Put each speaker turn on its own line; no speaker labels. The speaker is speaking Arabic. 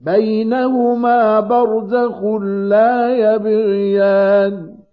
بَيْنَهُمَا بَرْزَخٌ لَّا يَبْغِيَانِ